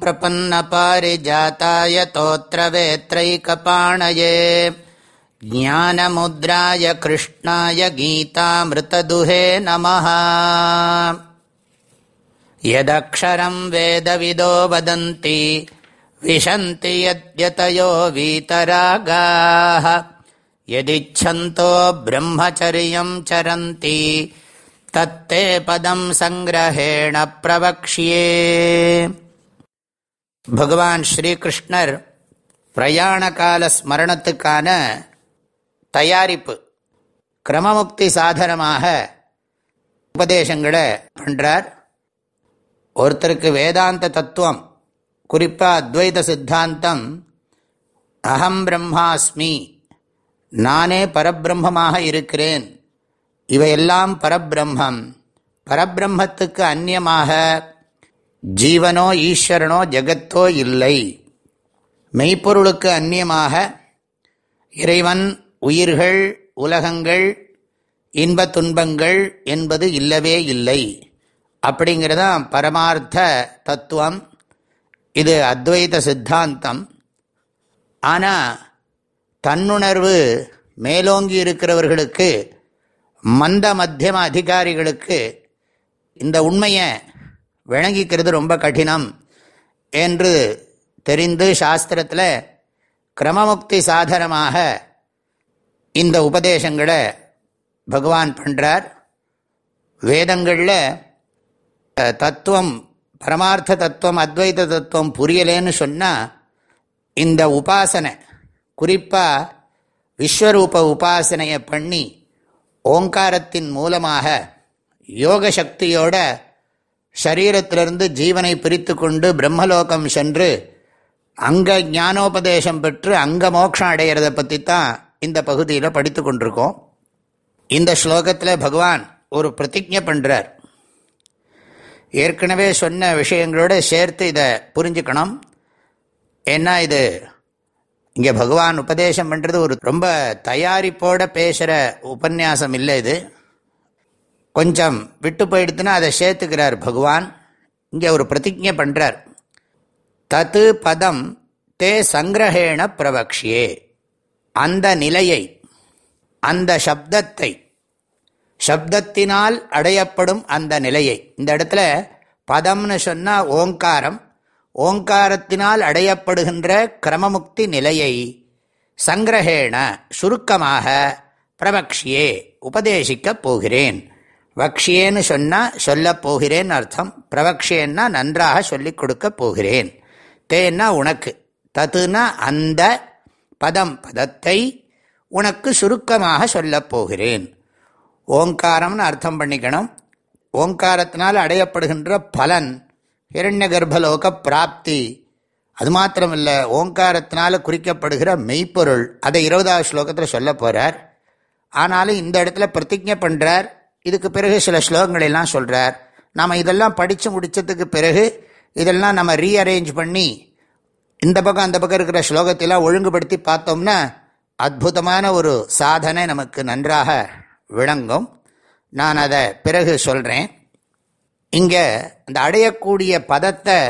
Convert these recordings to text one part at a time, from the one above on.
प्रपन्नपारिजाताय तोत्रवेत्रैकपाणये ज्ञानमुद्राय कृष्णाय गीतामृतदुहे नमः यदक्षरं वेदविदो वदन्ति विशन्ति यद्यतयो वीतरागाः यदिच्छन्तो ब्रह्मचर्यं चरन्ति तत्ते पदं सङ्ग्रहेण प्रवक्ष्ये பகவான் ஸ்ரீகிருஷ்ணர் பிரயாண கால ஸ்மரணத்துக்கான தயாரிப்பு கிரமமுக்தி சாதனமாக உபதேசங்களை பண்ணுறார் ஒருத்தருக்கு வேதாந்த தத்துவம் குறிப்பாக அத்வைத சித்தாந்தம் அகம் பிரம்மாஸ்மி நானே பரபிரம்மமாக இருக்கிறேன். இவையெல்லாம் பரபிரம்மம். பரபிரம்மத்துக்கு அந்நியமாக ஜீவனோ ஈஸ்வரனோ ஜெகத்தோ இல்லை. மெய்ப்பொருளுக்கு அந்நியமாக இறைவன் உயிர்கள் உலகங்கள் இன்ப துன்பங்கள் என்பது இல்லவே இல்லை. அப்படிங்கிறதான் பரமார்த்த தத்துவம். இது அத்வைத சித்தாந்தம். ஆனால் தன்னுணர்வு மேலோங்கி இருக்கிறவர்களுக்கு மந்த மத்தியம அதிகாரிகளுக்கு இந்த உண்மையை விளங்கிக்கிறது ரொம்ப கடினம் என்று தெரிந்து சாஸ்திரத்தில் கிரமமுக்தி சாதனமாக இந்த உபதேசங்களை பகவான் பண்ணுறார் வேதங்களில் தத்துவம் பரமார்த்த தத்துவம் அத்வைத தத்துவம் புரியலேன்னு சொன்னால் இந்த உபாசனை குறிப்பாக விஸ்வரூப உபாசனையை பண்ணி ஓங்காரத்தின் மூலமாக யோக சக்தியோட சரீரத்திலிருந்து ஜீவனை பிரித்து கொண்டு பிரம்மலோகம் சென்று அங்க ஞானோபதேசம் பெற்று அங்க மோட்சம் அடைகிறத பற்றி தான் இந்த பகுதியில் படித்து கொண்டிருக்கோம். இந்த ஸ்லோகத்தில் பகவான் ஒரு பிரதிஜை பண்ணுறார் ஏற்கனவே சொன்ன விஷயங்களோட சேர்த்து இதை புரிஞ்சுக்கணும். ஏன்னா இது இங்கே பகவான் உபதேசம் பண்ணுறது ஒரு ரொம்ப தயாரிப்போடு பேசுகிற உபன்யாசம் இல்லை இது. கொஞ்சம் விட்டு போயிடுத்துன்னா அதை சேர்த்துக்கிறார் பகவான். இங்கே ஒரு பிரதிஜை பண்ணுறார் தத்து பதம் தே சங்கிரகேண பிரபக்ஷியே அந்த நிலையை அந்த சப்தத்தை சப்தத்தினால் அடையப்படும் அந்த நிலையை. இந்த இடத்துல பதம்னு சொன்னால் ஓங்காரம். ஓங்காரத்தினால் அடையப்படுகின்ற கிரமமுக்தி நிலையை சங்கிரகேண சுருக்கமாக பிரபக்ஷியே உபதேசிக்கப் போகிறேன். வக்ஷியேன்னு சொன்னால் சொல்லப் போகிறேன் அர்த்தம். பிரவக்ஷேன்னா நன்றாக சொல்லிக் கொடுக்கப் போகிறேன். தேன்னா உனக்கு. தத்துனா அந்த பதம் பதத்தை உனக்கு சுருக்கமாக சொல்லப் போகிறேன். ஓங்காரம்னு அர்த்தம் பண்ணிக்கணும். ஓங்காரத்தினால் அடையப்படுகின்ற பலன் இரண்ய கர்ப்பலோக பிராப்தி. அது மாத்திரமில்லை ஓங்காரத்தினால குறிக்கப்படுகிற மெய்ப்பொருள். அதை இருபதாவது ஸ்லோகத்தில் சொல்ல போகிறார் ஆனாலும் இந்த இடத்துல பிரதிஜை பண்ணுறார் இதுக்கு பிறகு சில ஸ்லோகங்களெல்லாம் சொல்கிறார் நாம் இதெல்லாம் படித்து முடித்ததுக்கு பிறகு இதெல்லாம் நம்ம ரீஅரேஞ்ச் பண்ணி இந்த பக்கம் அந்த பக்கம் இருக்கிற ஸ்லோகத்தெல்லாம் ஒழுங்குபடுத்தி பார்த்தோம்னா அற்புதமான ஒரு சாதனை நமக்கு நன்றாக விளங்கும். நான் அதை பிறகு சொல்கிறேன் இங்கே அந்த அடையக்கூடிய பதத்தை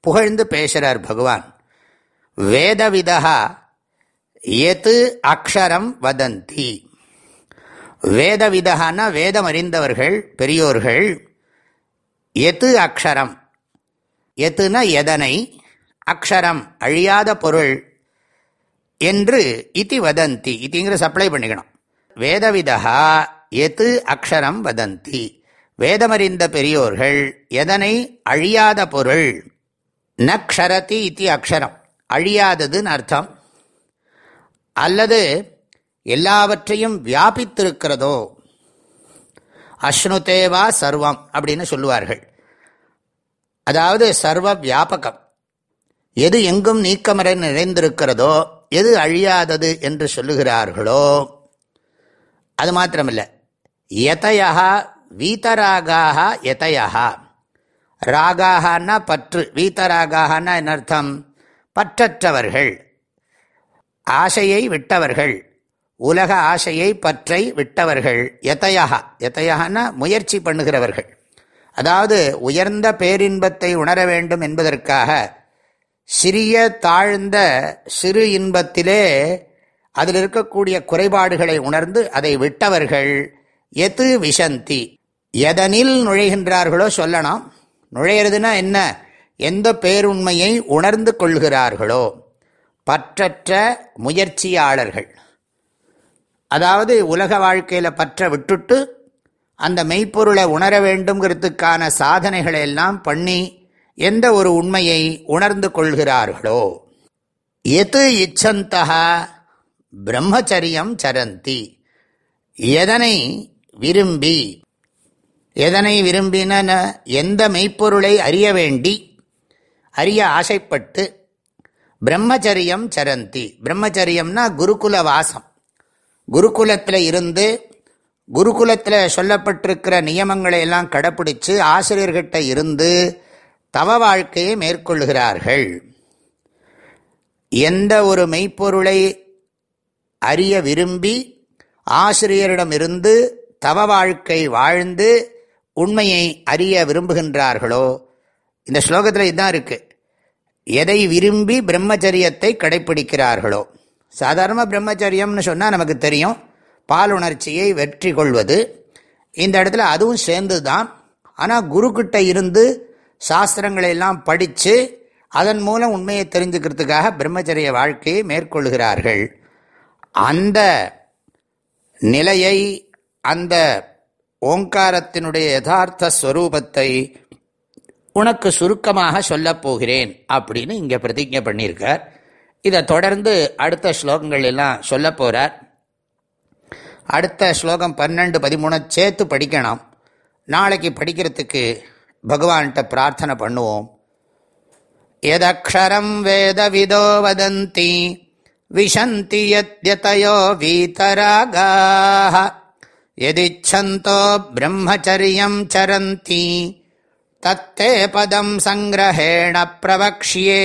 புகழ்ந்து பேசுகிறார் பகவான். வேதவிதா எது அக்ஷரம் வதந்தி. வேதவிதகான்னா வேதம் அறிந்தவர்கள் பெரியோர்கள் எது அக்ஷரம். எத்துனா எதனை? அக்ஷரம் அழியாத பொருள் என்று இத்தி வதந்தி. இத்திங்கிற சப்ளை பண்ணிக்கணும். வேதவிதா எது அக்ஷரம் வதந்தி. வேதமறிந்த பெரியோர்கள் எதனை? அழியாத பொருள். நக்ஷரதி இத்தி அக்ஷரம். அழியாததுன்னு அர்த்தம். அல்லது எல்லாவற்றையும் வியாபித்திருக்கிறதோ? அஷ்ணுதேவா சர்வம் அப்படின்னு சொல்லுவார்கள். அதாவது சர்வ வியாபகம் எது எங்கும் நீக்கமர நிறைந்திருக்கிறதோ எது அழியாதது என்று சொல்லுகிறார்களோ அது மாத்திரமில்லை. எதையா வீத்தராகாக எதையா ராகாகனா பற்று. வீத்தராகாகனா என்ன அர்த்தம்? பற்றற்றவர்கள். ஆசையை விட்டவர்கள். உலக ஆசையை பற்றை விட்டவர்கள். எத்தையாக எத்தையாகனா முயற்சி பண்ணுகிறவர்கள். அதாவது உயர்ந்த பேரின்பத்தை உணர வேண்டும் என்பதற்காக சிறிய தாழ்ந்த சிறு இன்பத்திலே அதில் இருக்கக்கூடிய குறைபாடுகளை உணர்ந்து அதை விட்டவர்கள். எது விசந்தி எதனில் நுழைகின்றார்களோ சொல்லணும் நுழையிறதுனா என்ன? எந்த பேருண்மையை உணர்ந்து கொள்கிறார்களோ? பற்றற்ற முயற்சியாளர்கள். அதாவது உலக வாழ்க்கையில் பற்ற விட்டுட்டு அந்த மெய்ப்பொருளை உணர வேண்டும்ங்கிறதுக்கான சாதனைகளை எல்லாம் பண்ணி எந்த ஒரு உண்மையை உணர்ந்து கொள்கிறார்களோ? எது இச்சந்தா பிரம்மச்சரியம் சரந்தி. எதனை விரும்பி? எதனை விரும்பின எந்த மெய்ப்பொருளை அறிய வேண்டி? அறிய ஆசைப்பட்டு. பிரம்மச்சரியம் சரந்தி. பிரம்மச்சரியம்னா குருகுல வாசம். குருகுலத்தில் இருந்து குருகுலத்தில் சொல்லப்பட்டிருக்கிற நியமங்களை எல்லாம் கடைப்பிடிச்சு ஆசிரியர்கிட்ட இருந்து தவ வாழ்க்கையை மேற்கொள்கிறார்கள் எந்த ஒரு மெய்ப்பொருளை அறிய விரும்பி ஆசிரியரிடமிருந்து தவ வாழ்க்கை வாழ்ந்து உண்மையை அறிய விரும்புகின்றார்களோ இந்த ஸ்லோகத்தில் இதுதான் இருக்குது எதை விரும்பி பிரம்மச்சரியத்தை கடைப்பிடிக்கிறார்களோ. சாதாரண பிரம்மச்சரியம்னு சொன்னால் நமக்கு தெரியும். பால் உணர்ச்சியை வெற்றி கொள்வது. இந்த இடத்துல அதுவும் சேர்ந்து தான் ஆனால் குருக்கிட்ட இருந்து சாஸ்திரங்களை எல்லாம் படித்து அதன் மூலம் உண்மையை தெரிஞ்சுக்கிறதுக்காக பிரம்மச்சரிய வாழ்க்கையை மேற்கொள்கிறார்கள். அந்த நிலையை அந்த ஓங்காரத்தினுடைய யதார்த்த ஸ்வரூபத்தை உனக்கு சுருக்கமாக சொல்லப் போகிறேன் அப்படின்னு இங்கே பிரதிஜை பண்ணியிருக்கார். இதை தொடர்ந்து அடுத்த ஸ்லோகங்கள் எல்லாம் சொல்ல போகிறார் அடுத்த ஸ்லோகம் பன்னெண்டு பதிமூணு சேர்த்து படிக்கணும் நாளைக்கு படிக்கிறதுக்கு பகவான்கிட்ட பிரார்த்தனை பண்ணுவோம். எதக்ஷரம் வேதவிதோ வதந்தி விஷந்தி யத்யதயோ வீதராகாः எதிச்சந்தோ பிரம்மச்சரியம் சரந்தி தத்தே பதம் சங்கிரஹேண பிரவக்ஷியே.